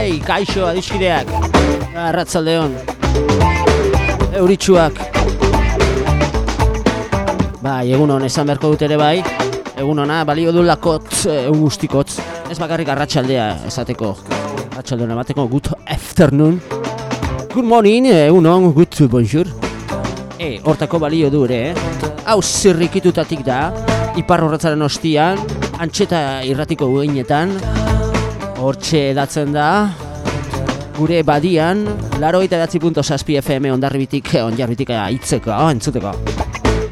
Hey, kaixo, adiskideak. Arratzaldeon Euritxuak Bai, egun hon, esan beharko dut ere bai. Egun hona, balio du lakotz, egun guztikotz Ez bakarrik arratsaldea esateko. Arratxaldeon emateko, good afternoon. Good morning, egun hon, good bonjour. E, hortako balio du ere, eh? Hau zirrikitutatik da Ipar horretzaren ostian Antxeta irratiko guinetan Hortxe edatzen da. Gure badian Laro eta edatzi punto saspi FM ondarribitik Ondarribitik aitzeko, entzuteko.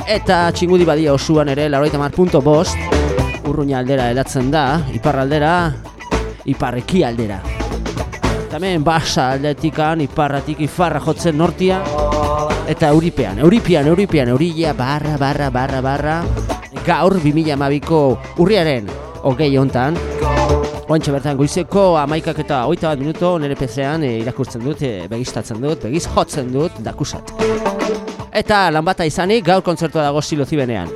Eta txingudi badia osuan ere Laro eta mar punto bost. Urruña aldera edatzen da Ipar aldera Iparreki aldera. Tamen basa aldetikan Iparratik ifarra jotzen nortia Eta euripean, euripean, euripean, eurila, barra, barra, barra, barra. Gaur 2012ko urriaren hogei hontan Oantxe bertan goizeko amaikak eta oita bat minuto nire pezean e, irakurtzen dut, e, begistatzen dut, begiz jotzen dut, dakusat Eta lan bata izanik gaur kontzertua dago silo zibenean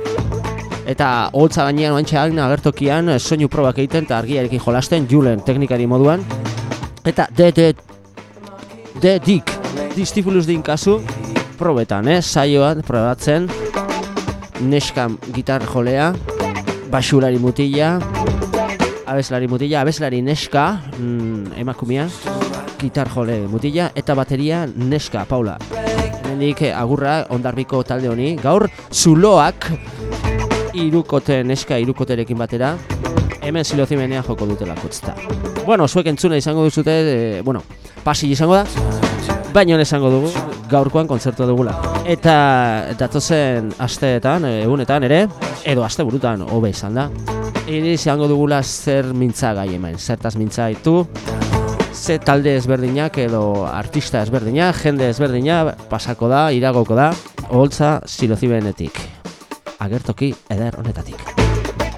Eta holtza gainean oantxe agna agertokian soinu probak egiten eta argiarekin jolasten Julen teknikari moduan Eta de de de dik distifulus din kasu probetan, eh? saioan probatzen neskam gitar jolea basulari mutila abeslari mutila, abeslari neska mm, emakumia gitar jole mutila eta bateria neska, Paula. Hemendik eh, agurra ondarbiko talde honi. Gaur zuloak irukote neska irukoterekin batera. Hemen silozimenea joko dutela kotzta bueno, zuek entzuna izango duzute e, bueno, pasi izango da baino esango dugu gaurkoan kontzertua dugula. Eta datozen asteetan, egunetan ere, edo aste burutan hobe izan da. Iri izango dugula zer mintza gai hemen, zertaz mintza ditu, ze talde ezberdinak edo artista ezberdinak, jende ezberdinak pasako da, iragoko da, holtza silozibenetik. Agertoki eder honetatik.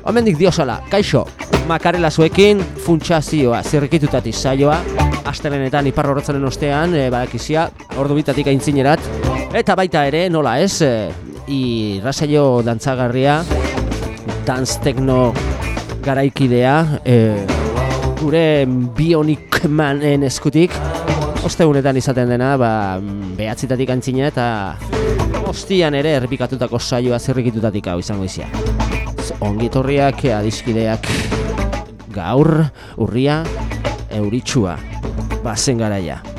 Homendik diosala, kaixo, makarela zuekin, funtsazioa, zirrikitutatik saioa, astelenetan ipar horretzaren ostean, e, badakizia, ordu bitatik aintzinerat. Eta baita ere, nola ez, e, irrasaio dantzagarria, dance techno garaikidea, e, gure bionik manen eskutik, ostegunetan izaten dena, ba, behatzitatik aintzine eta ostian ere errepikatutako saioa zirrikitutatik hau izango izia. Ongitorriak, adiskideak, gaur, urria, euritsua bazen garaia.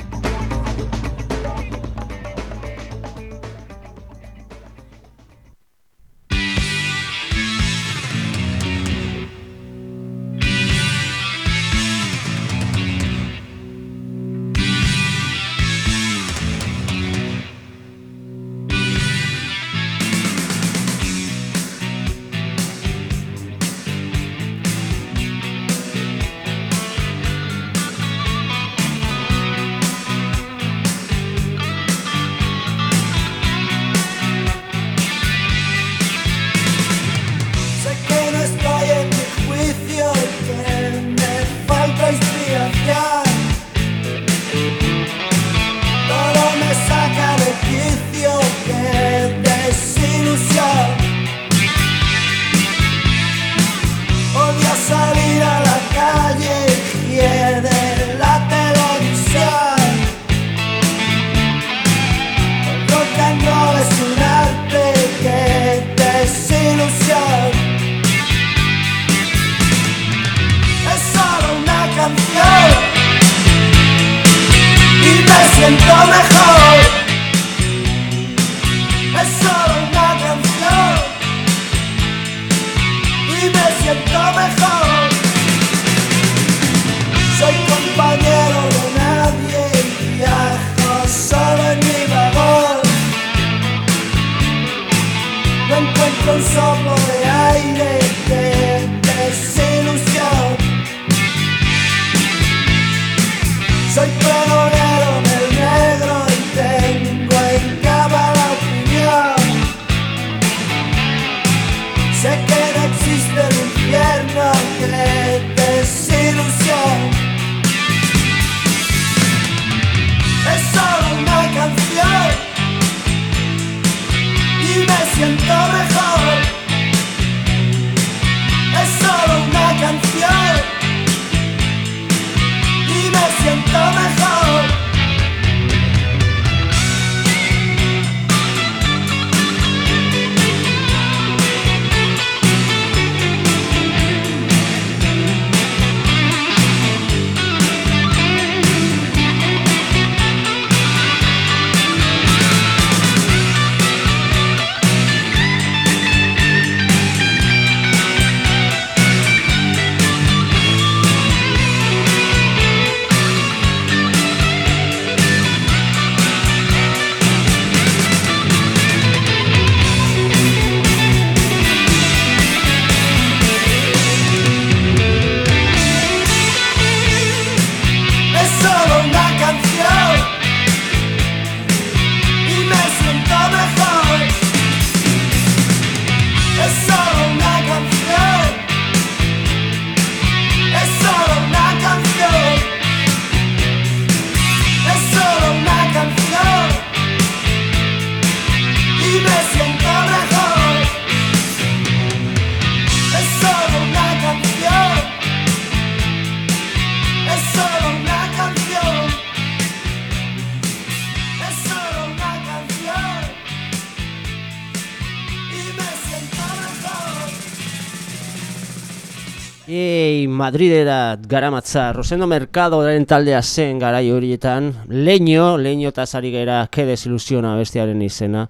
Madridera garamatza, Rosendo Mercado den taldea zen garai horietan, leño, leño eta zari gera, ke desilusiona bestiaren izena,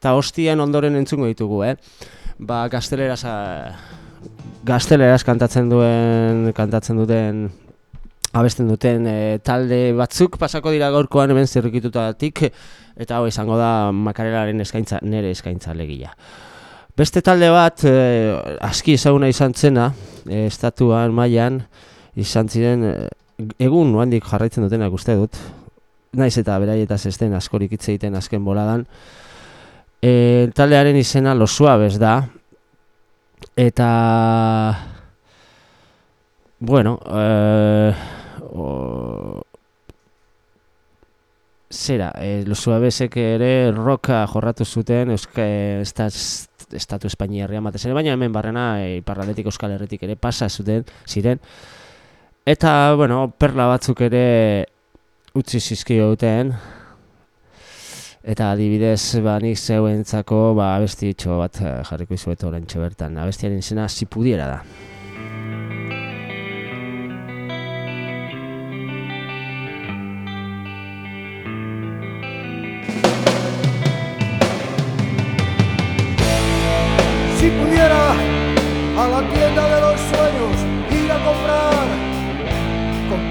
eta hostian ondoren entzungo ditugu, eh? Ba, gazteleraz, gazteleraz kantatzen duen, kantatzen duten, abesten duten e, talde batzuk pasako dira gaurkoan hemen zirrikitutatik, eta hau izango da makarelaren eskaintza, nere eskaintza legia. Beste talde bat, eh, aski ezaguna izan zena, eh, estatuan mailan izan ziren, eh, egun handik jarraitzen dutenak uste dut, naiz eta beraietaz ez den askorik hitz egiten azken boladan, eh, taldearen izena Los Suaves da, eta, bueno, eh, o, zera, eh, Los Suavesek ere roka jorratu zuten, euska, estatu Espainiarria batez ere, baina hemen barrena e, iparraldetik Euskal Herritik ere pasa zuten ziren. Eta, bueno, perla batzuk ere utzi zizkio duten. Eta adibidez, ba, nik zeuentzako, ba, abesti bat eh, jarriko izueto lentxe bertan. Abestiaren izena, zipudiera da.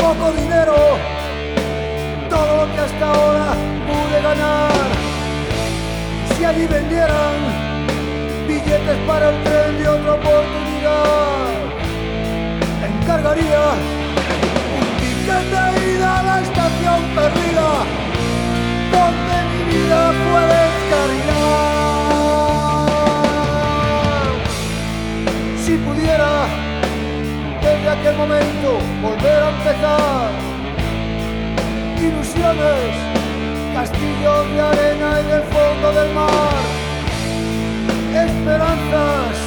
Poco dinero todo lo que hasta ahora pude ganar. Si allí vendieran billetes para el tren de otra oportunidad, encargaría un ticket de ida a la estación perdida, donde mi vida fue descarrilar. Aquel momento volver a empezar. Ilusiones, castillos de arena y del fondo del mar. Esperanzas,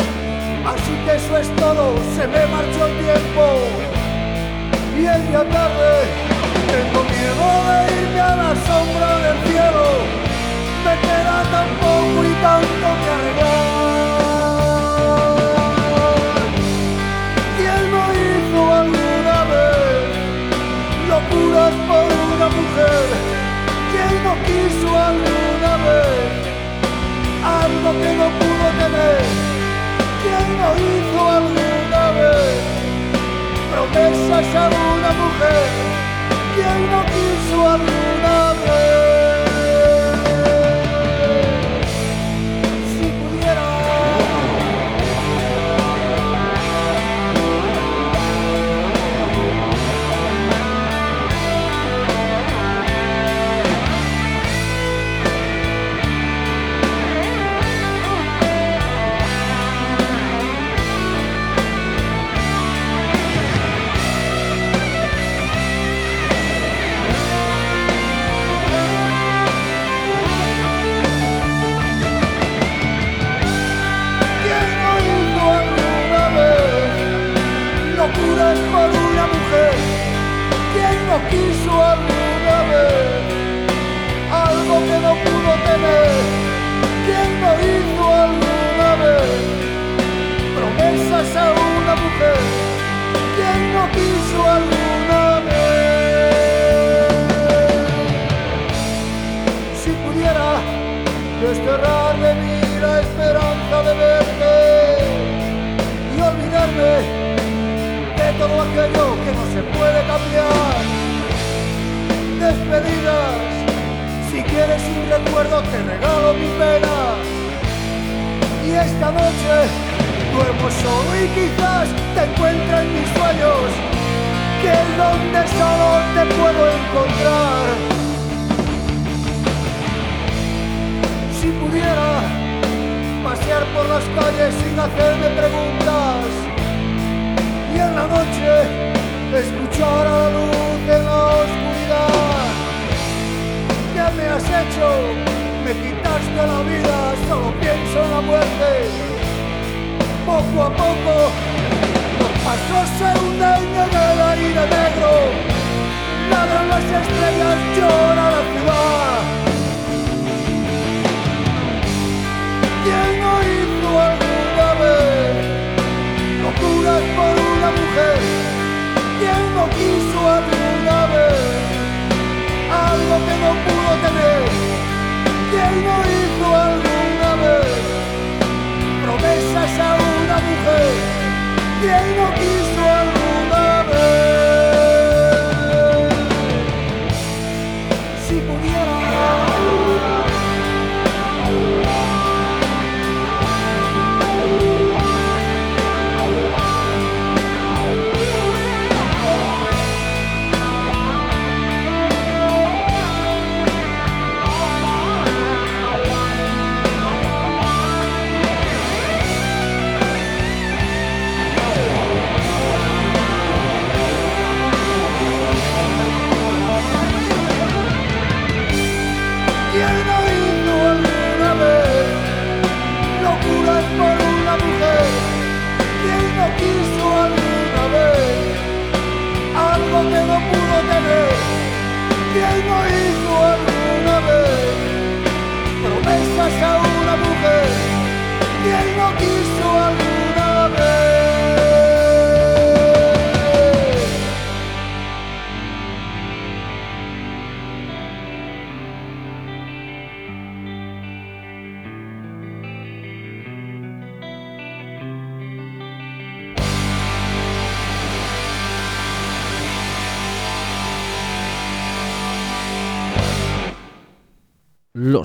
así que eso es todo, se me marchó el tiempo. Y el día tarde, tengo miedo de irme a la sombra del cielo. Me queda tan poco y tanto que arreglar. Algo que no pudo tener, quien no hizo alguna vez promesas a una mujer, quien no quiso alguna vez. ¿Quién no hizo alguna vez promesas a una mujer? ¿Quién no quiso alguna vez? Si pudiera desterrar de mí la esperanza de verte y olvidarme de todo aquello que no se puede cambiar despedidas. Quieres un recuerdo te regalo mi pena. Y esta noche duermo solo y quizás te encuentre en mis sueños, que es donde solo te puedo encontrar. Si pudiera pasear por las calles sin hacerme preguntas y en la noche escuchar a la luz en la oscuridad me has hecho? Me quitaste la vida, solo pienso en la muerte. Poco a poco, los pasos se hunden en el aire negro. Ladran las estrellas, llora la ciudad. ¿Quién no hizo alguna vez locuras por una mujer? ¿Quién no quiso alguna vez? Algo que no pudo tener. ¿Quién no hizo alguna vez promesas a una mujer? ¿Quién no quiso alguna vez?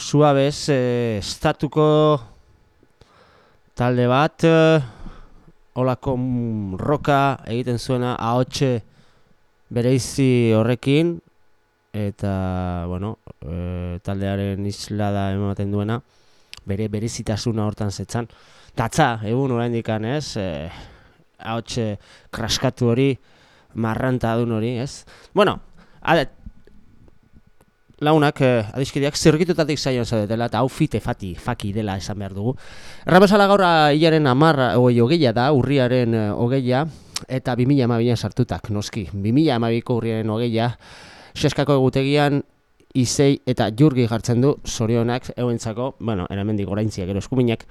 Los Suaves eh, estatuko talde bat eh, olako roka egiten zuena ahotxe bereizi horrekin eta bueno, eh, taldearen islada ematen duena bere berezitasuna hortan zetzan. Datza egun oraindikan ez eh, ahotxe kraskatu hori marranta adun hori ez? Bueno, ade, launak, eh, adiskideak, zirgitutatik zaion zaudetela, eta hau fite fati, faki dela esan behar dugu. Errabezala gaur hilaren amarra, oi, hogeia da, urriaren eh, hogeia, eta 2000 amabian sartutak, noski. 2000 amabiko urriaren hogeia, seskako egutegian, izei eta jurgi jartzen du, zorionak, euentzako, bueno, eramendik oraintziak, gero eskuminak,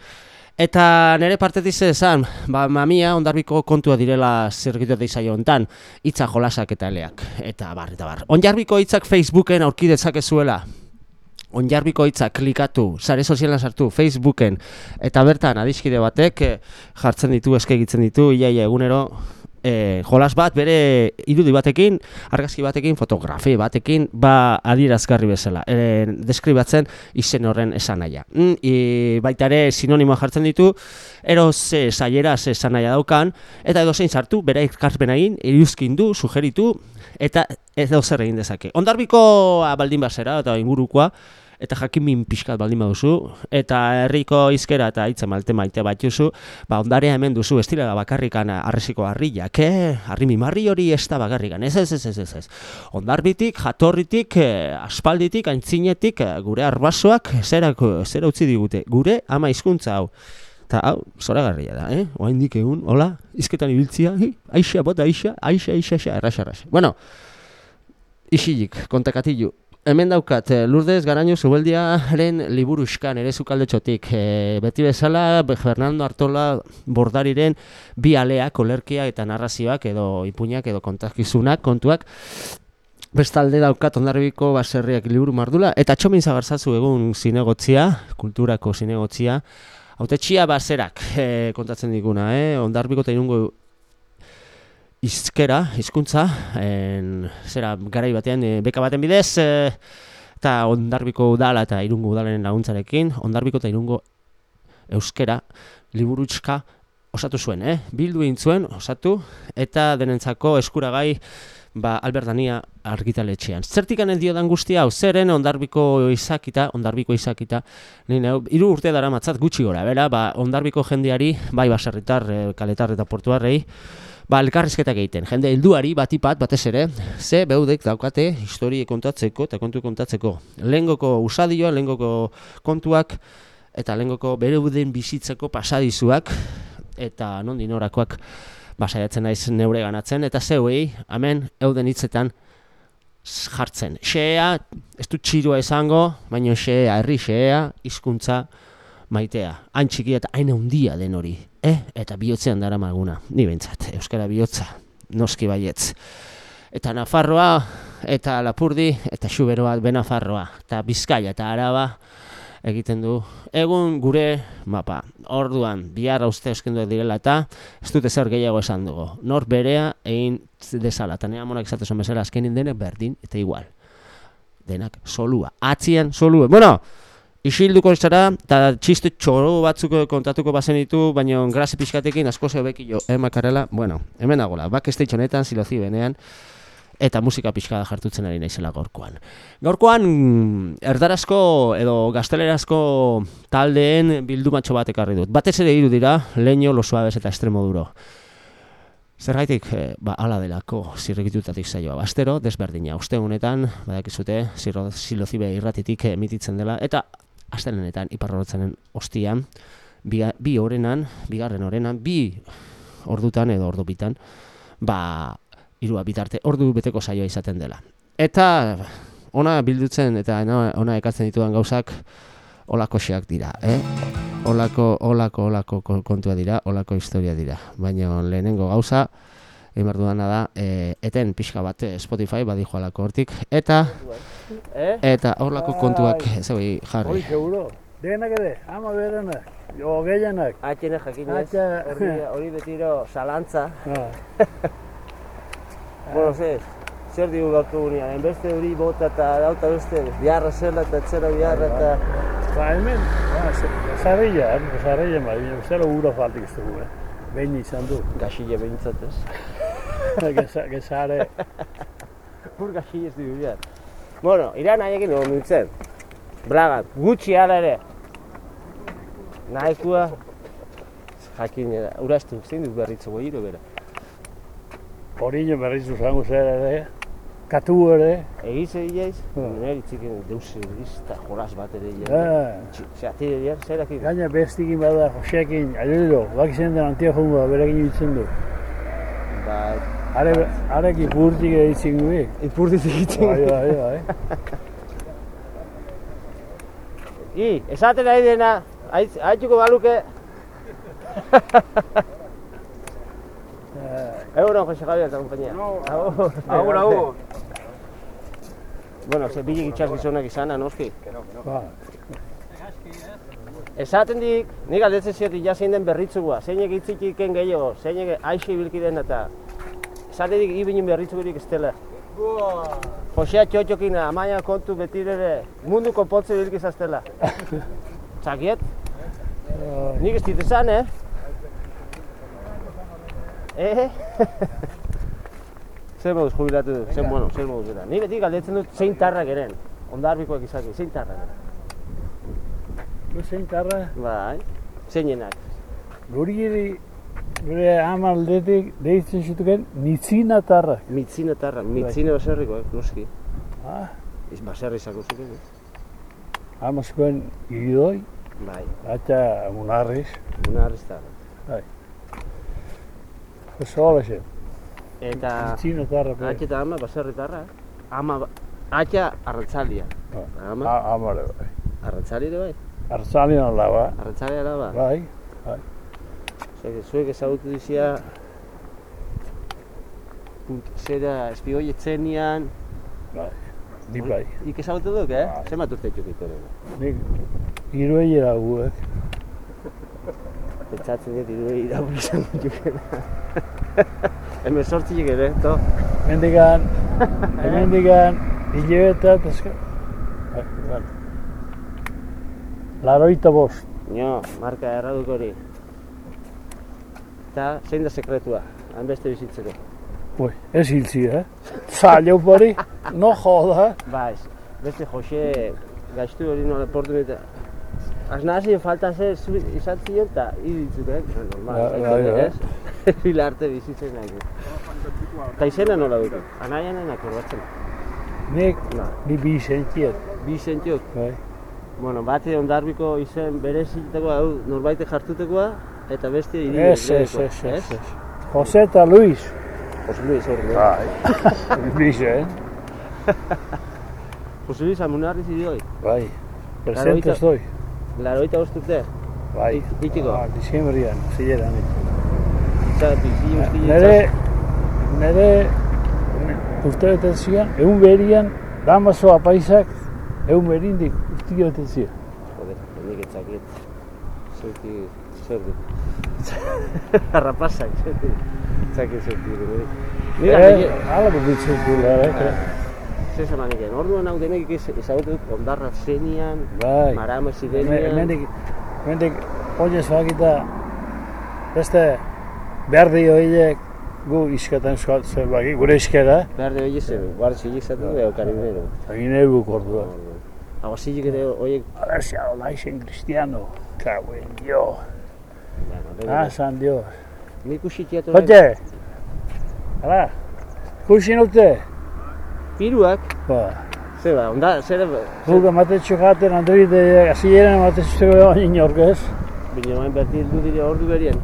Eta nire partetik zer esan, ba, mamia ondarbiko kontua direla zirgitote izaio hontan, hitza jolasak eta eleak, eta bar, eta bar. Onjarbiko hitzak Facebooken aurki dezake-zuela, onjarbiko hitzak klikatu, sare sozialan sartu, Facebooken, eta bertan adiskide batek eh, jartzen ditu, eskegitzen ditu, iaia egunero, e, jolas bat bere irudi batekin, argazki batekin, fotografi batekin, ba adierazgarri bezala, e, deskribatzen izen horren esanahia. Mm, i, baita ere sinonimoa jartzen ditu, ero ze saiera ze esanahia daukan, eta edo zein sartu, bere ekarpen egin, iruzkin sugeritu, eta edo zer egin dezake. Ondarbiko baldin bazera, eta ingurukoa, eta jakimin pixkat baldin baduzu, eta herriko izkera eta hitza malte maite bat duzu, ba ondarea hemen duzu, ez dira bakarrikan arresiko harriak, eh? Harri mimarri hori ez da bakarrikan, ez ez ez ez ez ez. Ondarbitik, jatorritik, eh, aspalditik, aintzinetik, eh, gure arbasoak, zerako, zera utzi digute, gure ama hizkuntza hau. Eta hau, zoragarria da, eh? Oaindik egun, hola, izketan ibiltzia, aixa, bota, aixa, aixa, aixa, aixa, erraxa, erraxa. Bueno, isilik, kontakatilu, Hemen daukat, eh, Lourdes Garaño Zubeldiaren liburuskan ere zukaldetxotik. E, beti bezala, be- Fernando Artola bordariren bi aleak, olerkia eta narrazioak edo ipuinak edo kontakizunak, kontuak. Bestalde daukat ondarbiko baserriak liburu mardula. Eta txomin zagartzazu egun zinegotzia, kulturako zinegotzia. Autetxia baserak e, kontatzen diguna, eh? ondarbiko eta izkera, hizkuntza, en, zera garai batean e, beka baten bidez, e, eta ondarbiko udala eta irungo udalen laguntzarekin, ondarbiko eta irungo euskera liburutska osatu zuen, eh? bildu egin zuen, osatu, eta denentzako eskuragai ba, Albert Dania argitaletxean. Zertikan ez diodan guztia hau, zeren ondarbiko izakita, ondarbiko izakita, nire, hiru urte dara matzat gutxi gora, bera, ba, ondarbiko jendeari, bai baserritar, e, kaletar eta portuarrei, ba, elkarrizketak egiten. Jende helduari batipat batez ere, ze beudek daukate historie kontatzeko eta kontu kontatzeko. Lehengoko usadioa, lehengoko kontuak, eta lehengoko bereuden bizitzeko pasadizuak, eta nondik norakoak basaiatzen naiz neure ganatzen, eta zeuei, hemen, euden hitzetan jartzen. Xea, ez du txirua izango, baina xea, herri xea, hizkuntza maitea. Hain txikia eta hain handia den hori. Eh? Eta bihotzean dara maguna. Ni behintzat, Euskara bihotza, noski baietz. Eta Nafarroa, eta Lapurdi, eta Xuberoa, Benafarroa, eta Bizkaia, eta Araba, egiten du. Egun gure mapa. Orduan, bihar uste eskenduak direla eta ez dute zer gehiago esan dugu. Nor berea egin dezala. Eta nire monak esatzen bezala azkenin denek berdin eta igual. Denak solua. Atzian solua. Bueno, isilduko zara eta txiste txoro batzuk kontatuko bazen ditu, baina grasi pixkatekin asko zebeki jo emakarela. Bueno, hemen dagoela. Bak ez honetan, silozi benean eta musika pixka da jartutzen ari naizela gorkoan. Gorkoan erdarazko edo gaztelerazko taldeen bildumatxo bat ekarri dut. Batez ere hiru dira, leño, suaves eta extremo duro. Zergaitik, e, ba, ala delako zirrikitutatik zaioa. Bastero, desberdina. Uste honetan, badakizute, silozibe irratitik emititzen dela, eta astelenetan iparrorotzenen ostian, bi, bi orenan, bigarren orenan, bi ordutan edo ordubitan, ba, irua bitarte ordu beteko saioa izaten dela. Eta ona bildutzen eta ona ekatzen ditudan gauzak olako xeak dira, eh? Olako, olako, olako kontua dira, olako historia dira. Baina lehenengo gauza, egin dudana da, e, eten pixka bat eh, Spotify badi joalako hortik, eta eh? Eta horlako kontuak zeu jarri. Hori seguro, denak ere, ama berenak, jo gehienak. Atxene jakinez, hori betiro salantza. Ah. Bueno, ze, zer digu gaurko gunean, enbeste hori bota eta dauta beste, biharra zela eta etzera biharra eta... Ba, hemen, ba, zarreia, zarreia, ba, zela ura faltik ez dugu, eh? Behin izan du. Gaxile behintzat ez. Gezare. Ur gaxile ez dugu behar. Bueno, iran nahi egin dugu mintzen. Bragan, gutxi ala ere. Nahikua, jakin, urastu, zein dut berritzu gohiru bera. Horiño berriz zango zer ere, katu ere. Egiz egiz, nire itzikin deus egizta joraz bat ere egin. Zerati ere, zer ekin? Gaina bestikin bada, Josekin, alilo, bak izan den antia jongo da, berekin ditzen du. Ba... Are, arek ipurtik egitzen gu, eh? Ipurtik egitzen gu. Bai, bai, bai. I, esaten ari dena, haitzuko baluke. Egunon, Jose Javier eta compañía. Agur, agur, agur. Bueno, ze bilik itxas gizonak izan, anoski. Ba. Esaten dik, nik aldetzen ziotik ja zein den berritzugua, zeinek itzik iken gehiago, zeinek aixe ibilki den eta esaten dik ibinin berritzugurik ez dela. Josea txotxokin amaia kontu beti ere mundu konpotze bilki zaztela. Txakiet? Nik ez dituzan, eh? Eh? zer moduz jubilatu? Zer, bueno, zer moduz gara. Ni beti galdetzen dut zein tarrak eren. Ondarbikoak izaki, zein tarrak eren. Du zein tarra? Bai, zeinenak. Guri gure amaldetik deitzen zituken mitzina tarra. Mitzina tarra, mitzina bai. baserriko, eh, noski. Ah. Iz baserri izako zuten, eh? Amazkoen idoi. Bai. Atxa munarriz. Munarriz tarra. Bai. Hola xe. Eta... Txino tarra. Atxe eta ama, baserri tarra. Ama, atxa arratzalia. Ba. Ama? A, ama ere bai. Arratzali ere bai? Arratzali nola ba. Arratzali ere bai? Zer, zuek ezagutu dizia... Zera, espioi etzenian... Bai. Ni bai. Ik ezagutu duk, eh? Bai. Zer bat urte txukik ere? Nik... Iruei eraguek. Pentsatzen dut iruei irabu izan dukena. Hemen sortziek ere, to? Mendigan, mendigan, hilebeta, eta bai, bai. Laroita bost. Nio, marka erraduk hori. Eta zein da sekretua, han beste bizitzeko. Ui, ez hiltzi, eh? Zailo hori, no joda. Ba, ez, beste Jose gaiztu hori nola portu eta Aznazi falta ze izan zion eta iditzuk, eh? Normal, ja, ja, ja. ez? Fila arte bizitzen nahi. Eta izena nola dut? Anaian enak urbatzen. Nik, no. ni bi sentiet. Bi sentiot? Bai. Bueno, bate ondarbiko izen bere zitekoa, hau norbaite jartutekoa, eta beste hiri Ez, ez, ez, ez. Jose eta Luis. Jose Luis, hori. Bai. Luis, eh? Jose Luis, amunarriz idioi. Bai. Presente estoy. Laroita bostute? Bai. Itiko? Ah, dizembrian, zileran. Zer, bizi guzti Nere, nere, uste beten zian, egun berian, damazo apaisak, egun berindik uste beten zian. Joder, nik etzakit. Zeuki, zer du. Harrapasak, zer du. Etzakit zeuki du. Nik Eh, ala bukitzen dula, eh? Zer zeman egen, orduan hau denek ez- ezagutu dut ondarra zenian, Bai. maramo zidenian. Hemendik, hemendik, oinez bakita, beste, behar dio horiek, gu iskatan zer baki, gure iskera, Behar de hori zen, guarda zilik zatu du, karinero. egin eguk ordua. Hau zilik ere horiek, A ver si habla en cristiano. Cago en Dios. Ah, San Dios. nik usitiatu Oye, hala, kusin ute? Piruak, Ba, ze ba, onda, zer, guk ematen txokaten Android, hasieran ematen txokaten baina inork ez. bine main berti heldu dire ordu berian.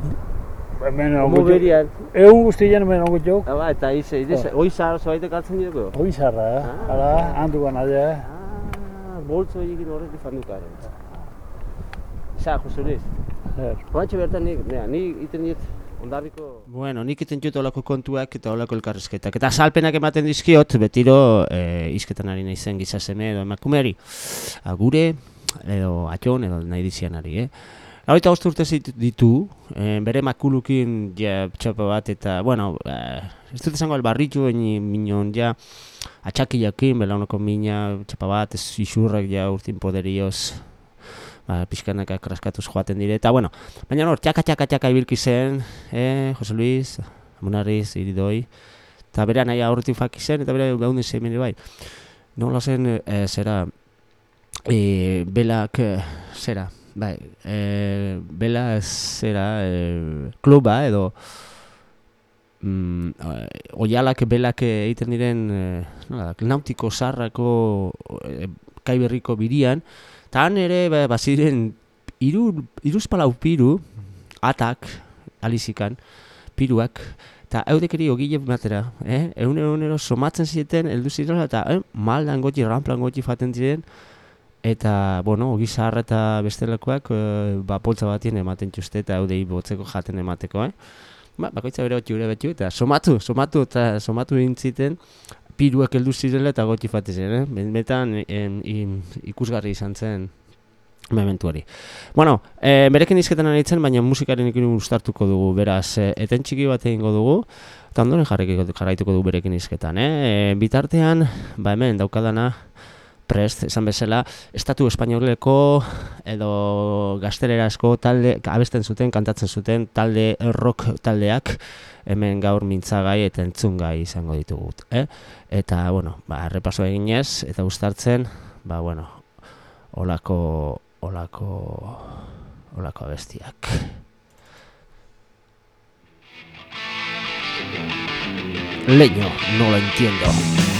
Hemen Homo ongo berian, Egun guztian hemen ongo txok. Aba, eta ize, ize, Oh. hoi zahar zoaitek altzen dugu. Hoi zarra, eh? Ah. Hala, handuan adea. Ah, boltzo horiekin horretik fandukaren. Sa, Jose Luis. Oantxe bertan nik, nea, nik iten dit ondarriko... Bueno, nik iten dut olako kontuak eta olako elkarrezketak. Eta salpenak ematen dizkiot, betiro e, izketan ari naizen gizaseme edo emakumeari. Agure, edo atxon, edo nahi dizianari, eh? Horita bost urte ditu, eh, bere makulukin ja, txapa bat eta, bueno, eh, ez dut esango albarritu, baina minon ja, atxakiakin, belaunoko mina, txapa bat, ez isurrak ja urtin poderioz, ba, pixkanaka kraskatuz joaten dire, eta bueno, baina hor, txaka, txaka, txaka ibilki zen, eh, Jose Luis, Amunarriz, Iridoi, eta bera nahi aurretik faki zen, eta bera gauden zemen bai. Nola zen, eh, zera, eh, belak, zera, bai, eh, bela zera, eh, kluba edo, mm, oialak belak egiten diren eh, nola, nautiko sarrako eh, kaiberriko birian, eta han ere ba, baziren iru, iruzpalau piru, atak, alizikan, piruak, eta eudekeri ogile batera, eh? egunero egunero somatzen zieten, heldu zirela, eta eh? maldan goti, ramplan goti faten ziren, eta, bueno, ogi zaharra eta bestelakoak, eh, ba, poltsa batien ematen txuste, eta eudei botzeko jaten emateko, eh? Ba, bakoitza bere goti gure betu, eta somatu, somatu, eta somatu egin piruak heldu zirela eta goti ziren, eh? Benetan ikusgarri izan zen mementu hori. Bueno, e, berekin izketan aritzen, baina musikaren ikin ustartuko dugu, beraz, e, eten txiki bat egingo dugu, eta ondoren jarraituko dugu berekin izketan, eh? E, bitartean, ba hemen, daukadana, prest, esan bezala, estatu espainoleko edo gaztelerasko talde, abesten zuten, kantatzen zuten, talde rock taldeak, hemen gaur mintzagai eta entzungai izango ditugu, eh? Eta, bueno, ba, repaso eginez, eta ustartzen, ba, bueno, olako, olako, olako abestiak. Leño, no lo entiendo.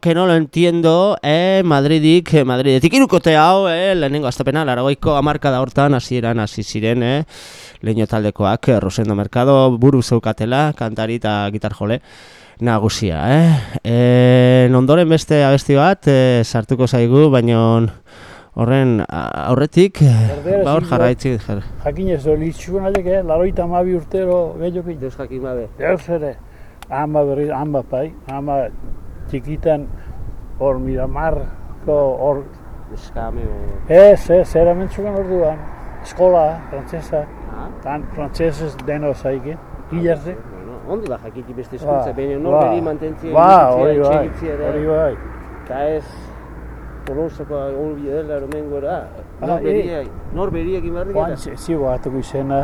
Que no lo entiendo, eh, Madridik, eh, Madridetik irukote hau, eh, lehenengo aztapena, laragoiko amarka da hortan, hasieran hasi ziren, eh, Leño taldekoak, eh, Rosendo Mercado, buru zeukatela, kantari eta gitar jole, nagusia, eh. E, ondoren beste abesti bat, eh, sartuko zaigu, baina horren aurretik, eh, ba hor zingo. jarraitzik, jar. Jakin ez itxuan alek, eh? Laroita amabi urtero gehiago Deus jakin babe. Deus ere, ama berri, ama pai, ama txikitan hor Miramarko hor, Eskame, o... ez, ez, eramentzukan orduan, eskola, frantzesa, Ah, tan frantzesez deno zaikin, gilarte. bueno, ondo da jakiki beste hizkuntza, Ba, baina ba. norberi mantentzia, Ba, hori bai, hori bai. Eta ez Tolosako olbi dela eromengo era. Ah, Norberia, norberia egin behar Joan dira. zigo batuko izena,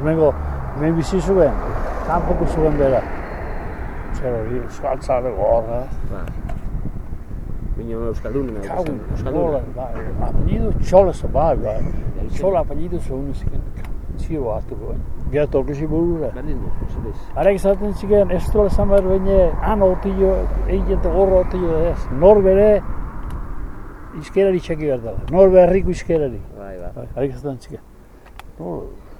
hemengo, hemen bizi zuen, kanpoko zuen bera. Zer hori, euskaltzale gorra. Ba. Baina Euskaldunen hau Kau, esan, nola, Euskaldunen. bai, apellido Txoles, bai, bai. izena. Txola apellido zuen ziken, zigo batuko. Gero torkusi burura. Berdin du, zuriz. Arek izaten ziken, ez esan behar baina, han otillo, egin gorro otillo ez. Nor bere, izkerari txeki behar dela. Nor beharriko izkerari. Bai, bai. Bai, Arek izaten ziken.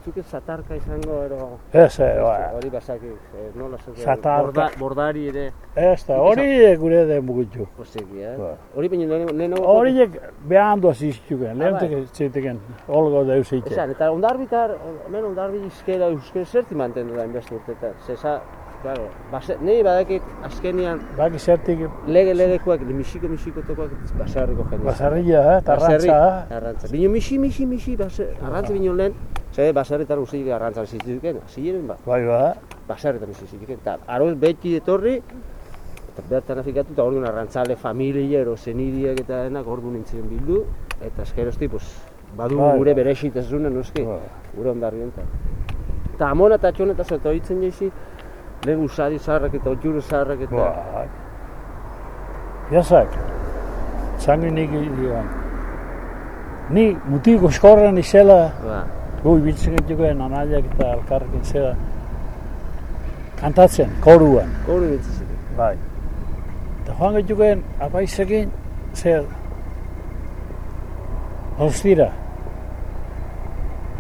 No, Zuk ez zatarka izango ero... Ez, eh, bai. Hori basaki, eh, nola zuk... Zatarka. Borda, bordari ere, Ez da, hori gure den mugitxu. poseki, eh? Ba. Hori baina lehen- lehenago... Horiek behandu aziztuken, Ah, lehentek bai. ziteken, olgo deus eitxe. Esan, eta ondarbitar, hemen ondarbi izkera euskera zerti mantendu da inbeste urtetan. Zesa, claro, base, nahi badakit azkenian Baki zertik lege legekoak, misiko misikotokoak basarriko jende. basarrilla, eh, tarrantza, eh. Arrantza. Bino misi, misi, misi, base, arrantza bino lehen, zede baserritar guztiak arrantza zituken, ziren ba, Bai, ba. baserritar bizi zituken. Eta aroz beti etorri, eta bertan afikatu, eta orduan arrantzale familiero, zenidiak eta denak ordu nintzen bildu, eta eskerozti, pues, badu Bai, gure bai. berexitasuna noski, Bai. gure ondarri enten. Eta amona eta txona eta zeta hitzen jaizi, legu sari zaharrak eta otjuro zaharrak eta... Bai. Jazak, zango nik joan. Ni mutiko eskorren izela, Ba, gu ibiltzen gituen anaiak eta alkarrekin zera, kantatzen, koruan. nintzen ziren. Bai. Eta joan gituen apaizekin, zer, Ostira.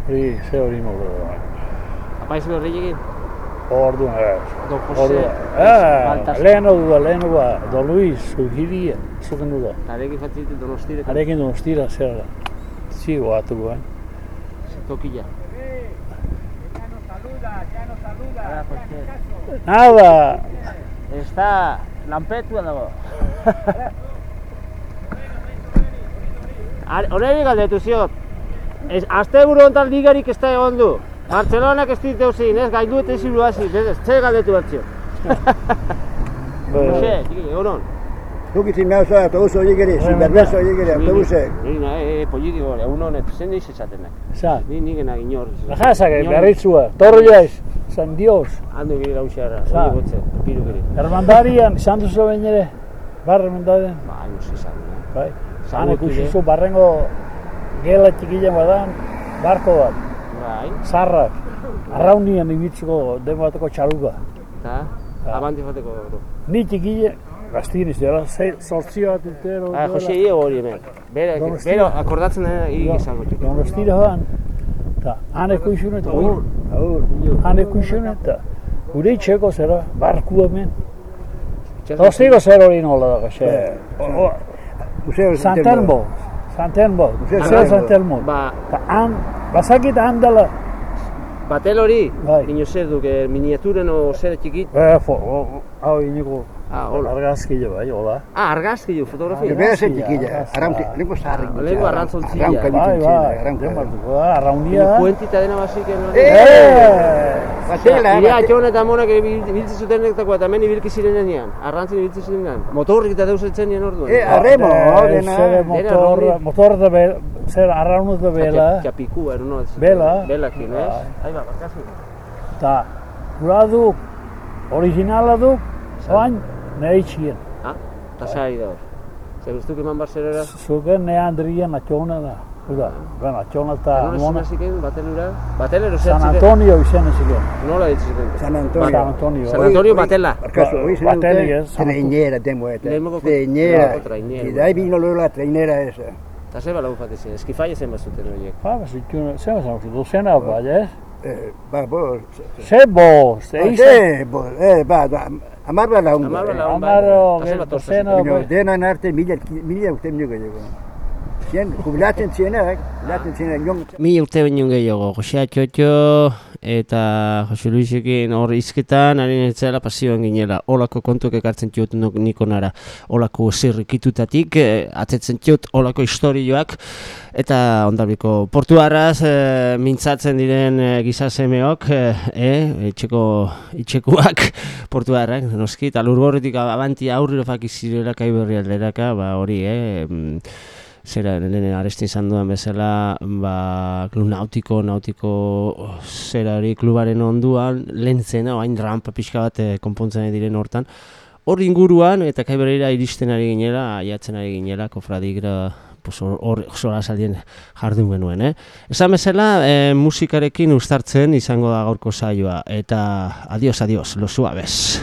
Hori, ze hori mogu. Apaiz berri Orduan, ez. Don Jose, eh, leheno duda, leheno ba, Don Luis, Ujiria, zuken duda. Arekin fatzitu donostire, Arekin donostira, zer da. Zigo batu guen. tokilla. Ara, Jose. Nada, Está lanpetua dago. Horregi galdetu ziot. Azte buru ontan ligarik ez da egon du. Bartzelonak ez ditu zein, ez gaindu eta ez hiru hasi, ez, ze galdetu bat ziot. Jose, tiki, egon hon. Nukitzen mehauza, autobus horiek ere, superbeso horiek ere, autobusek. Ni, na, e, e, polliki gore, egun hon, zen diz esatenak. za, Ni nik enak inor. Najazak, berritzua, torro jaiz, San Dios. Ando gire gauzara, Za. hori gotze, piru gire. Hermandarian, izan duzu bain ere, barra hermandarian, Ba, hain izan, eh? bai. Han ikusi zu, barrengo gela txikilen badan, barko bat, Bai, zarrak, arraunian ibitziko denbateko txaluka. eta Ba. abanti jateko gero. Ni txikile, gaztiniz, dela, sortzio bat urtero. Ah, Jose, ie hori hemen. Bera, bera, akordatzen dena hiri izango txuko. Donostira joan, eta han ikusi eta Aur, han ikusi eta gure itxeko zera, barku hemen. Tostiko zer hori nola da, xe. Museo San Telmo, San Telmo, Museo Museo San San Telmo. Ba, Eta han, bazakit han dela, batel hori, Bai. ino zer duke, miniaturen o zer txikit. eh, fo, o- hau iniko, Ah, hola. argazkile bai, hola. Ah, argazki jo, fotografia. Bera zen txikila, argazkia. arraunti, lehenko zaharrik. Lehenko arrantzontzila. Arraunka Bai, egiten bai, ziren, arraunka. arraunia da. Puentita dena basik. Eh! Batela, Ira, atxon eta monak ibiltzen zutenetako eta hemen ibilki zirenean, arrantzin ibiltzen zirenean. Motorrik eta deus etzen nien orduan. Eh, arremo, Eh, dena. Motor, motor da bela, zer arraunuz da bela. Txapiku, ero no? ez- Bela. Belakin, ez? Bai. Ahí ba, barkazu. Eta, gura duk, originala duk, oain, nahi txien. Ah, eta sari da hor. Zer guztuk eman barzerera? Zuken ne Andrian atxona da. Uda, bueno, txona eta Nola mona. esan ziken, batelura? Batelero San zehatzik? Antonio izan ziken. Nola ditzu ziken? San Antonio. San Antonio. San Antonio Batela. Barkazu, Ba- hori zen dute ez, San Antonio. trainera tengo eta. Lehenengo- Trainera. Lehenengo trainera. Y de ahí vino luego la trainera esa. Eta ze bala ufatezien, eskifai ezen bazuten horiek. Ba, zitzun, zer esan, dozena bai, ez? Eh, ba, bo, Ze bost, Ah, eiza. sí, bo, eh, ba, da, amar ba lagun. Hamar eh. bala hon Amaro, Eta ze gero, bat orta dozena, zuten. Baina bai. denan arte mila, mila urte minuko dugu. Zien, jubilatzen zienak, jubilatzen zienak, jon, Mi urte baino gehiago, Josea Txotxo eta Jose Luisekin hor izketan, ari netzela pasioan ginela, olako kontuak ekartzen txot nok- niko nara, olako zirrikitutatik, eh, atetzen txot olako historioak, eta ondarbiko portuarraz eh, mintzatzen diren eh, gizasemeok, eh, eh, etxeko, itxekuak portuarrak, noski, eta lurgorretik abanti aurrirofak izirela kai berri alderaka, ba hori, eh, mm, zera, nene aresti izan dudan bezala, ba, klub nautiko, nautiko zera hori klubaren onduan, lehen zena, oain rampa pixka bat eh, konpontzen diren hortan, hor inguruan, eta kaiberera iristen ari ginela, aiatzen ari ginela, kofradigra, pues hor- sola saldien jardun genuen, eh? Esan bezala, eh, musikarekin ustartzen izango da gaurko saioa, eta adios, adios, lo suaves.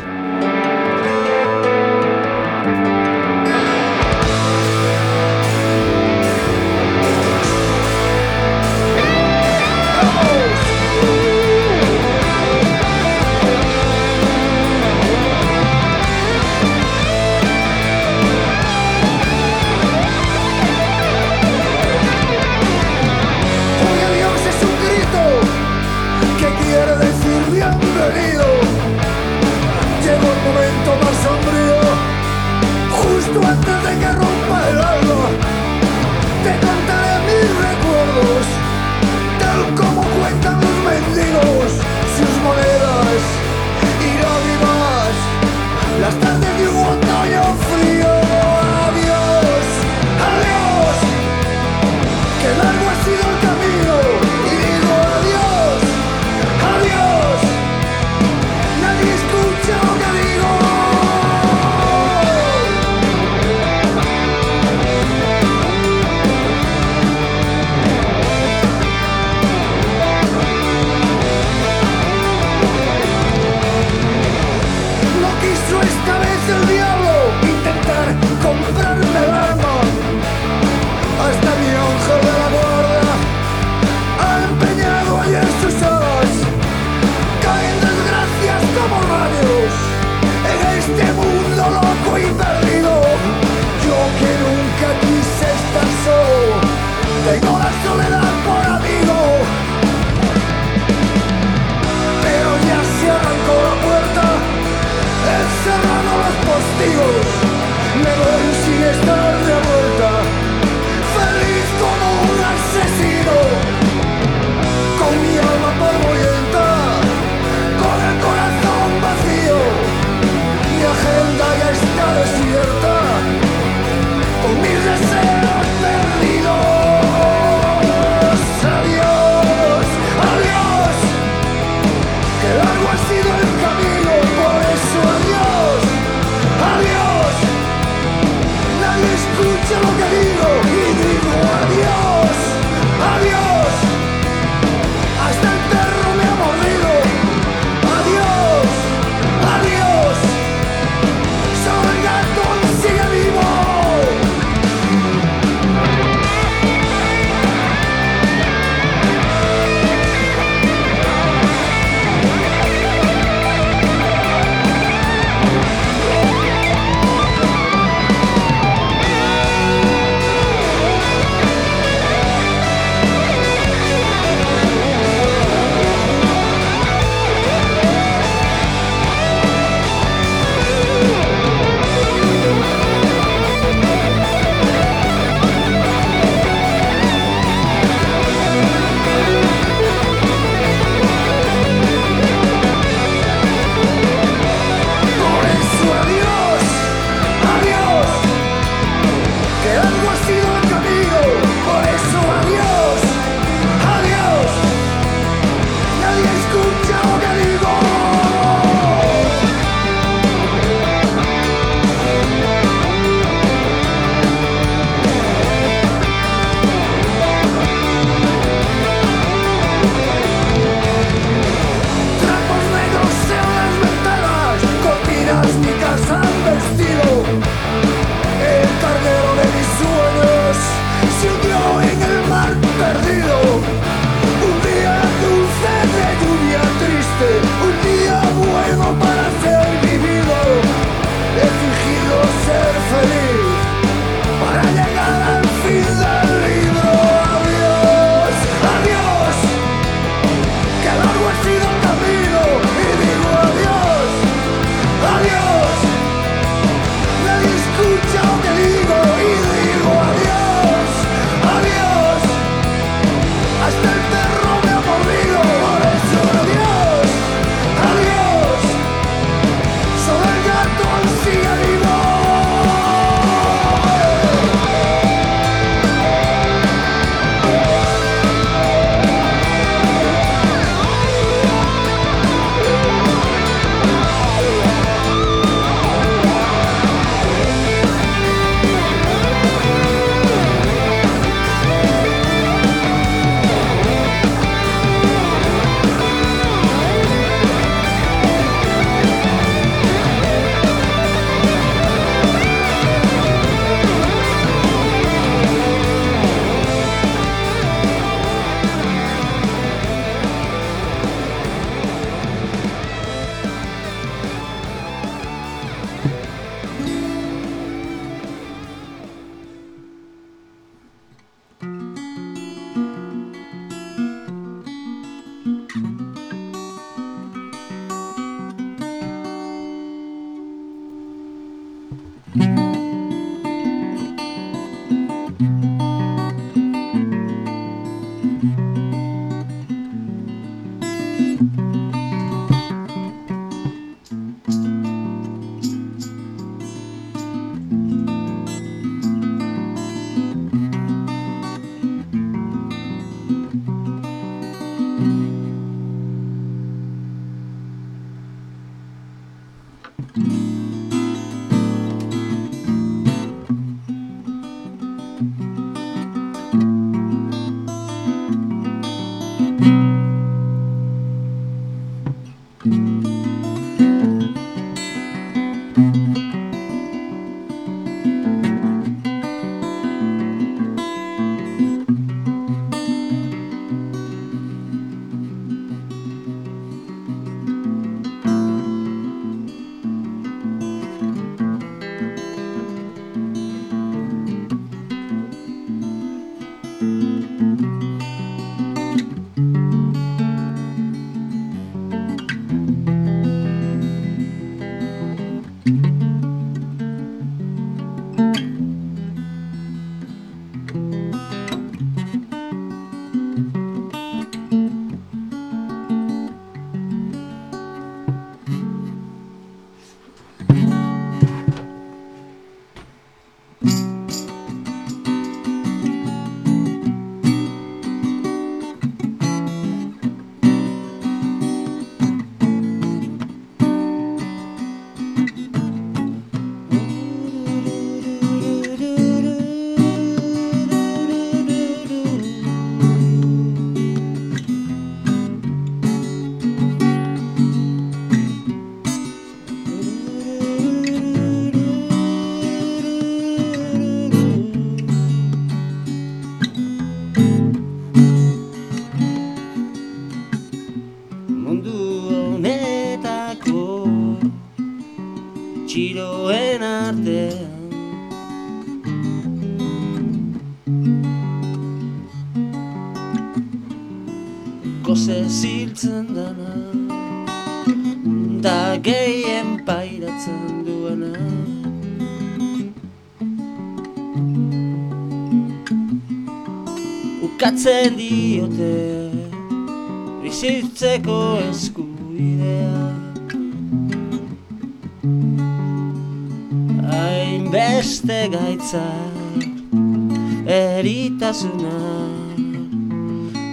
Eritasuna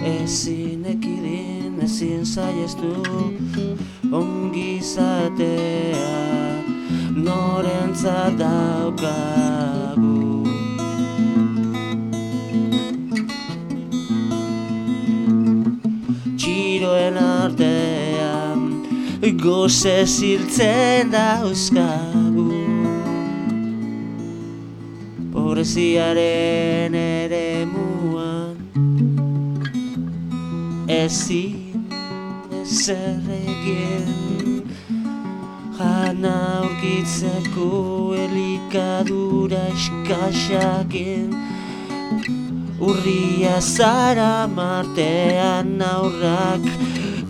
Ezin ekidin, ezin saiestu ongizatea Norentzat daukagu. Txiroen artean goze ziltzen dauzkagu. Pobreziaren ezin ezer egin Jana aurkitzeko elikadura eskaxakin Urria zara martean aurrak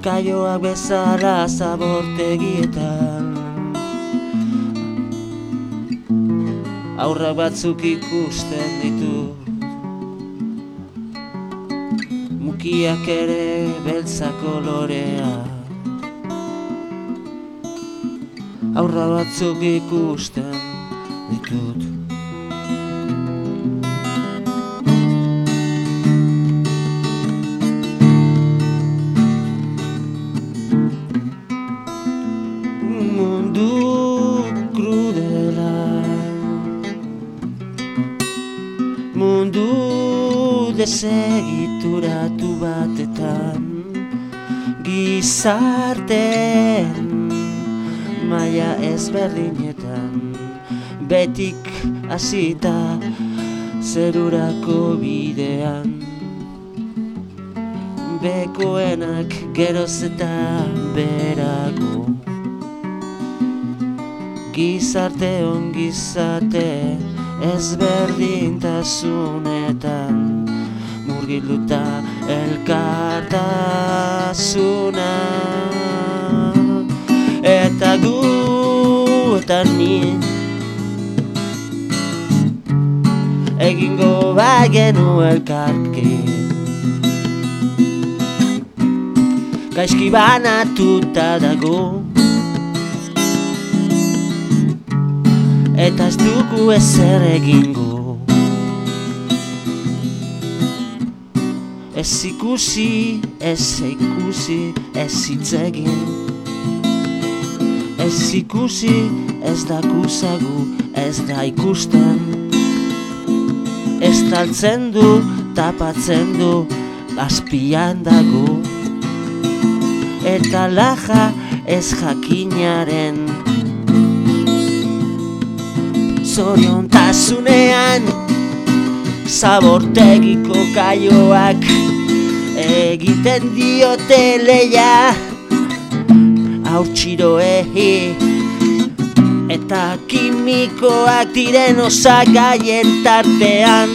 Kaioak bezala zabortegietan Aurrak batzuk ikusten ditut Mukiak ere beltza kolorea. Aurra batzuk ikusten ditut Gizarten maia ezberdinetan Betik hasita zerurako bidean. Bekoenak geroz eta berago. Gizarte ongizate ezberdintasunetan Murgiluta elkartasuna. Eta gu eta ni Egingo bagenu elkarki Gaizki banatuta dago. Eta ez dugu ezer egingo Ez ikusi, ez ikusi, ez hitz egin. Ez ikusi, ez dakuzagu, ez da ikusten. Estaltzen du, tapatzen du, azpian dago. Eta laja ez jakinaren. Zoriontasunean Zabortegiko kaioak Egiten diote leia. Haurtxiroehi Eta kimikoak diren osagaien tartean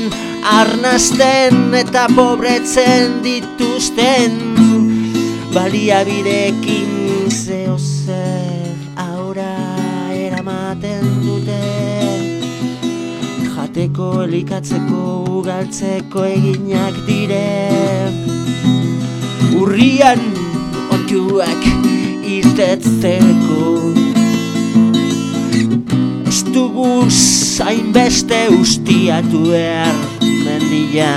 Arnazten eta pobretzen dituzten Baliabidekin Jateko, elikatzeko, ugaltzeko eginak dire Urrian otuak irtetzeko. Ez dugu zainbeste ustiatu behar mendia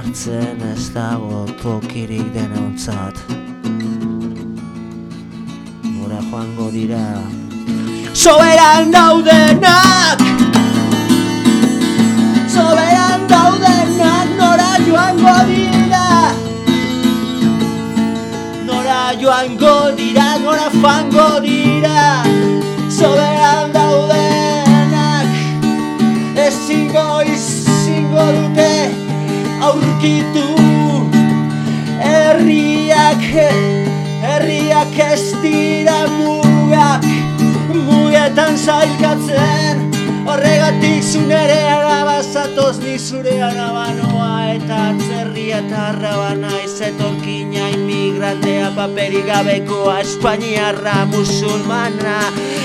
olartzen ez dago tokirik denontzat. Gora joango dira. Soberan daudenak! Soberan daudenak nora joango dira. Nora joango dira, nora fango dira. Soberan aurkitu. Herriak, herriak ez dira mugak Mugetan zailkatzen Horregatik zunere araba zatoz ni zure arabanoa Eta atzerri eta arraba naiz. Etorkina imigrantea Paperik gabekoa Espainiarra musulmana.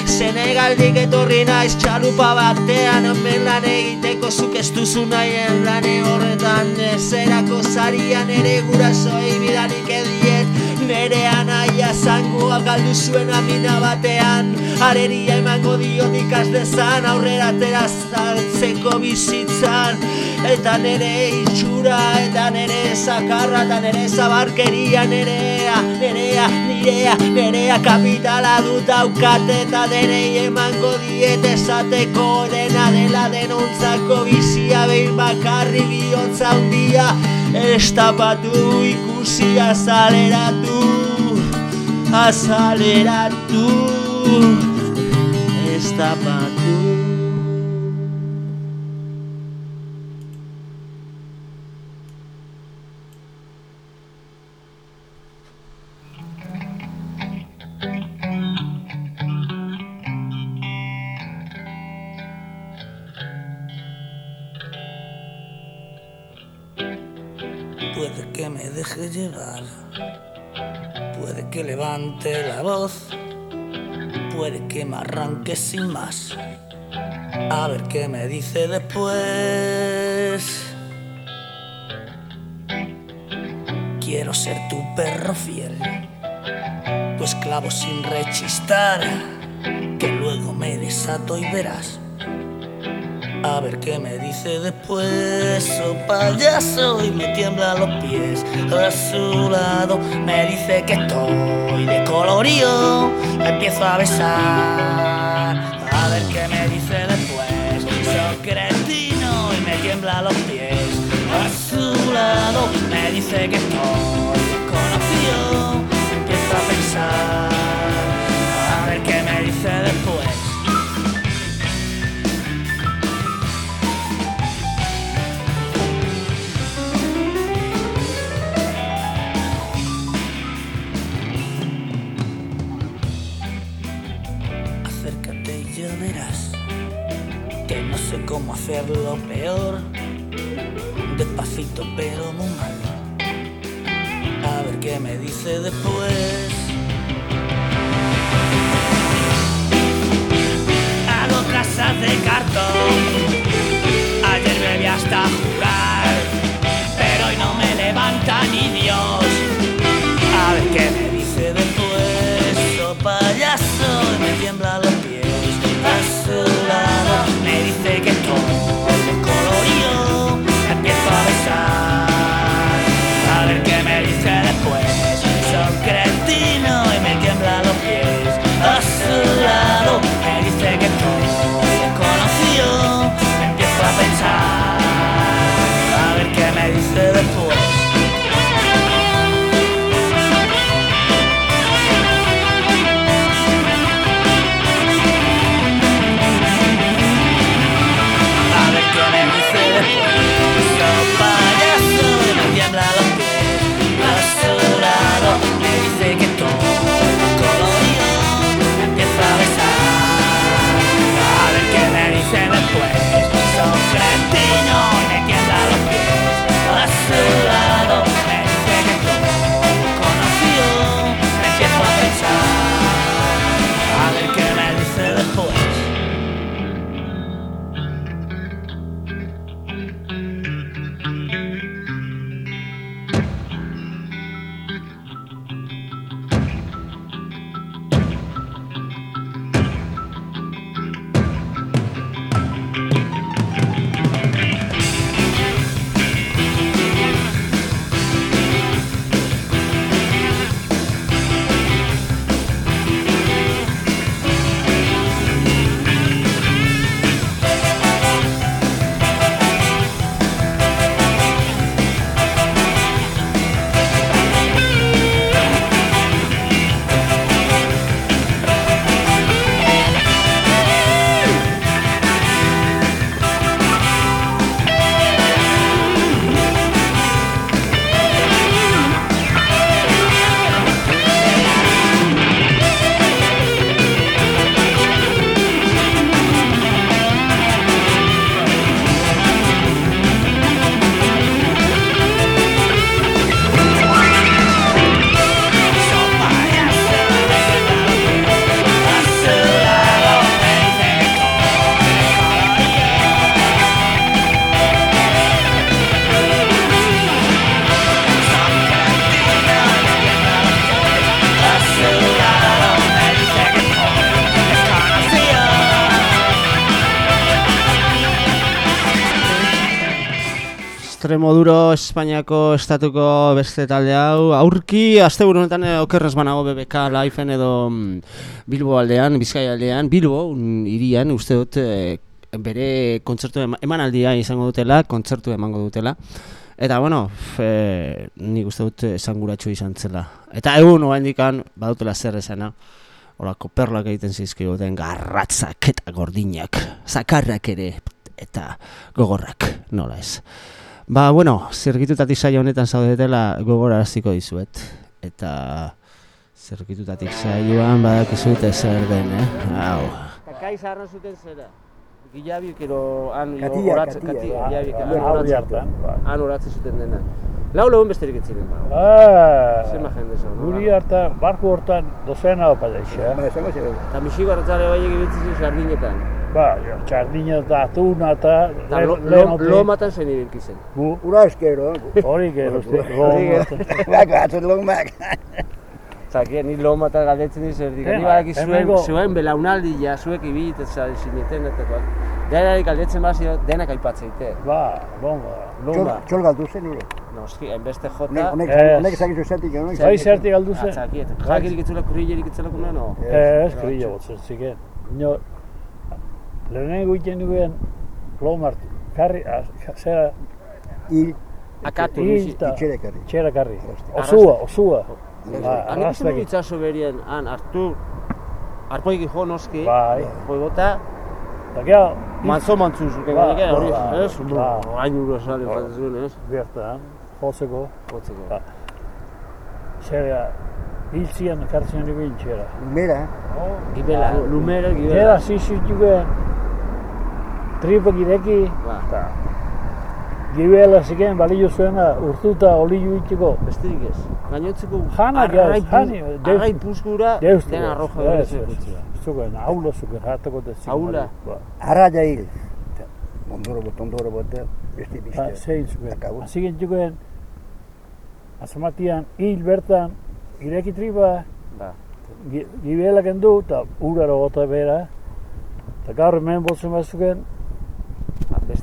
Senegaldik etorri naiz txalupa batean Hemen lan egiteko zuk ez duzu nahien lane horretan Zerako zarian ere gurasoei bidanik ediet Nere anaia zangoa galdu zuen amina batean. Areria emango diot ikas dezan aurrera atera zartzeko bizitzan. Eta nere itxura eta nere zakarra eta nere zabarkeria nerea Nerea, nirea, nerea kapitala dut daukate eta denei emango diet esateko dena dela denontzako bizia behin bakarri bihotza handia. Estapatu ikusi azaleratu Azaleratu. Estapatu llevar, puede que levante la voz, puede que me arranque sin más. A ver qué me dice después. Quiero ser tu perro fiel, tu esclavo sin rechistar, que luego me desato y verás. A ver qué me dice después, oh payaso, y me tiembla los pies. A su lado me dice que estoy de colorío, la empiezo a besar. A ver qué me dice después, soy cretino y me tiembla los pies. A su lado me dice que estoy desconocido, sé cómo hacerlo peor. Despacito pero muy mal. A ver qué me dice después. Hago casas de cartón. Ayer bebí hasta jugar, pero hoy no me levanta ni Dios. A ver qué me dice después, oh payaso, me tiembla los pies. A su lado Desde Extremoduro Espainiako estatuko beste talde hau aurki asteburu honetan eh, okerrez banago BBK Lifeen edo mm, Bilbo aldean, Bizkaia aldean, Bilbo hirian uste dut eh, bere kontzertu ema- emanaldia izango dutela, kontzertu emango dutela. Eta bueno, f- eh, nik uste dut esanguratsu izan zela. Eta egun oraindikan badutela zer esana. Horako perlak egiten zizkiguten garratzak eta gordinak, zakarrak ere eta gogorrak, nola ez. Ba, bueno, zergitutatik saio honetan zaudetela gogoraraziko dizuet. Eta zergitutatik saioan badakizute zer den, eh? Hau. Kakai zuten zera. Gilabik ero han Katia, horatze- katia, kati- ba. gilabik, han Hori horatze- hartan. ba. han horatze zuten dena. Lau lagun besterik ez ziren, ba. Ah, Zenba jende zau, no? Guri hartan, barku hortan dozena opa. Ba, esango zer. Eta misigo hartzare bai egibitzen ziren sardinetan. Ba, txardina eta atuna eta Eta lomatan zen ibilki zen. Ura eskero. hori gero, Hori gero. Bako, atzut lomak. Zaki, ni lomatan galdetzen dizerdik. Eh, Ni badaki zuen, zuen belaunaldi ja, zuek ibilitzen zineten eta bat. Denari galdetzen bazio, denak aipatzeite. ba, bomba. Loma. Txol galdu zen nire. Noski, Honek, jota. honek, ezagizu zetik, honek. Zai zertik galdu zen? Atzaki, eta jakirik itzuleko, rillerik itzuleko no? Ez, krilla botzen ziken. Nio, lehenengo iten duen lomart, karri, az- zera, Akatu, I- nisi. Eta- itxerekarri. txera karri. Osua, osua. Ba, Han ikusten dugu arrastaki. itzazu berien, han, hartu, arpoik jo noski, Bai, joi bota, eta gero, mantzo mantzu zuke, Ba, ba, hori, ba, ez? ba. Hain uro sale, bat zuen, ez? bertan, jotzeko, Gotzeko. Ba. zera, hiltzian kartzen dugu intxera. Mera, Gibela, lumera, Zera, gibela. zizituen, tripak ireki, Ba, gibela ziken balio zuena urtuta olio itxeko. besterik ez. Gainotzeko Janak ez, jani, arrai puskura, Deustu. dena roja ez, berez ez, gutxia. Zuken, aula zuken, jatako da ziken. Aula? Ba, arraia hil. Ondoro bot, ondoro bot, beste ba, bizte. zein zuken. Akabo. Aziken txuken, azamatian hil bertan, ireki tripa, Ba, gi- gibela kendu, eta urara gota bera. Eta gaur hemen botzen bazuken, ba, beste.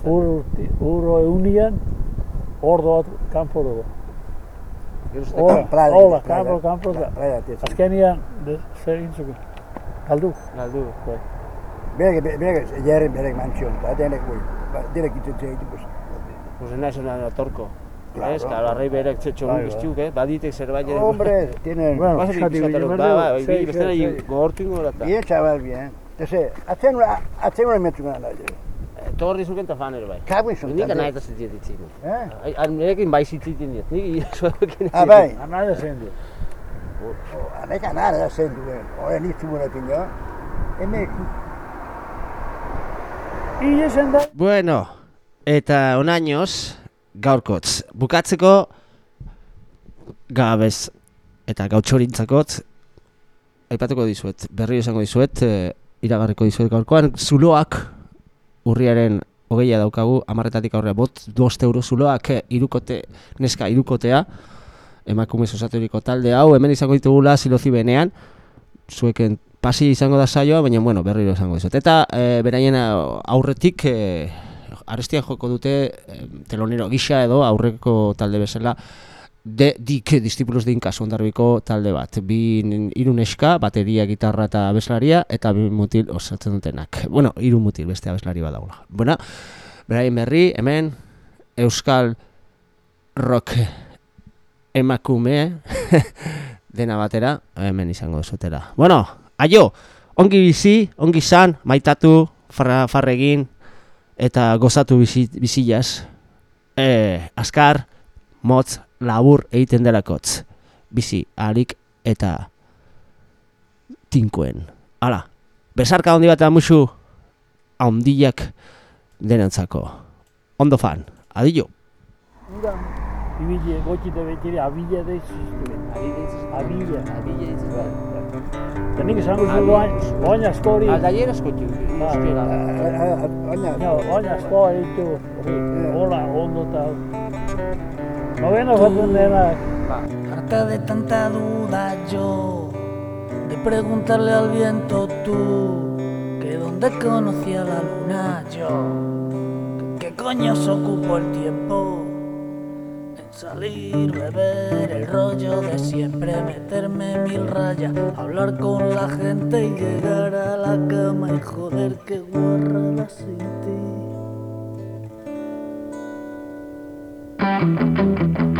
Ur, urti- uro eunian, ordo bat kanpo dugu. Hola, Prada, hola, kanpo, kanpo. Azkenian, de, zer intzuken, galdu. galdu. Berek, berek, jarren berek mantxon, eta denek, boi, ba, denek itzen zeitu, pues, Pues nahi zen atorko. Claro, Ez, claro, arrei berek txetxo Bai, guztiuk, eh? Baditek zerbait ere. hombre, tienen, Bueno, Pasa pixkat bi ibili pixkat behar ba, ba, dugu. bi Sei, bestela sei, i sei. gogortu ingo eta. bien chaval, bien. Entonces, atzen una, atzen una metzu gana, Torri zuken ta fan ere bai. kago izan. Nik nahi eta zitzen ditzen. Eh? Nirekin bai zitzen diet. Nik zuekin. Ah, bai, Anada zen du. anek anara da zen duen, oe nitzu buenetin jo. Hemen, Ile zen da. Bueno, eta onainoz, gaurkotz. Bukatzeko, gabez eta gautxorintzakot, aipatuko dizuet, berri esango dizuet, e, iragarriko dizuet gaurkoan, zuloak, urriaren hogeia daukagu, amarretatik aurrea, bot, bost euro zuloak, eh, irukote, neska irukotea, emakume osaturiko talde hau, hemen izango ditugula silozi benean, zueken pasi izango da saioa, baina bueno, berriro izango dizut. Eta e, beraien au- aurretik e, arestian joko dute e, telonero gisa edo aurreko talde bezala de dik discípulos de Inka sondarbiko talde bat. Bi n- hiru neska, bateria, gitarra eta abeslaria eta bi mutil osatzen dutenak. Bueno, hiru mutil beste abeslari bat dagoela. Bueno, beraien berri hemen euskal rock emakume dena batera hemen izango zutela. Bueno, aio, ongi bizi, ongi zan, maitatu, farra, farregin, eta gozatu bizi, bizilaz. E, askar, motz, labur egiten delakotz. Bizi, alik eta tinkuen. Hala, besarka handi bat musu, handiak denantzako. Ondo fan, adio. Uran, ibile, gotxite betire, abile deitzu zuen. Abile. Eta nik esango zu oain, oain asko hori. Aldaier euskera. oina, Ja, oain asko hori ditu, hori, hola, ondo eta... Novena jaten denak. Harta de tanta duda yo de preguntarle al viento tú que dónde conocía la luna yo que qué coño se ocupó el tiempo en salir, beber el rollo de siempre, meterme mil rayas, hablar con la gente y llegar a la cama y joder qué guarrada sin ti. thank you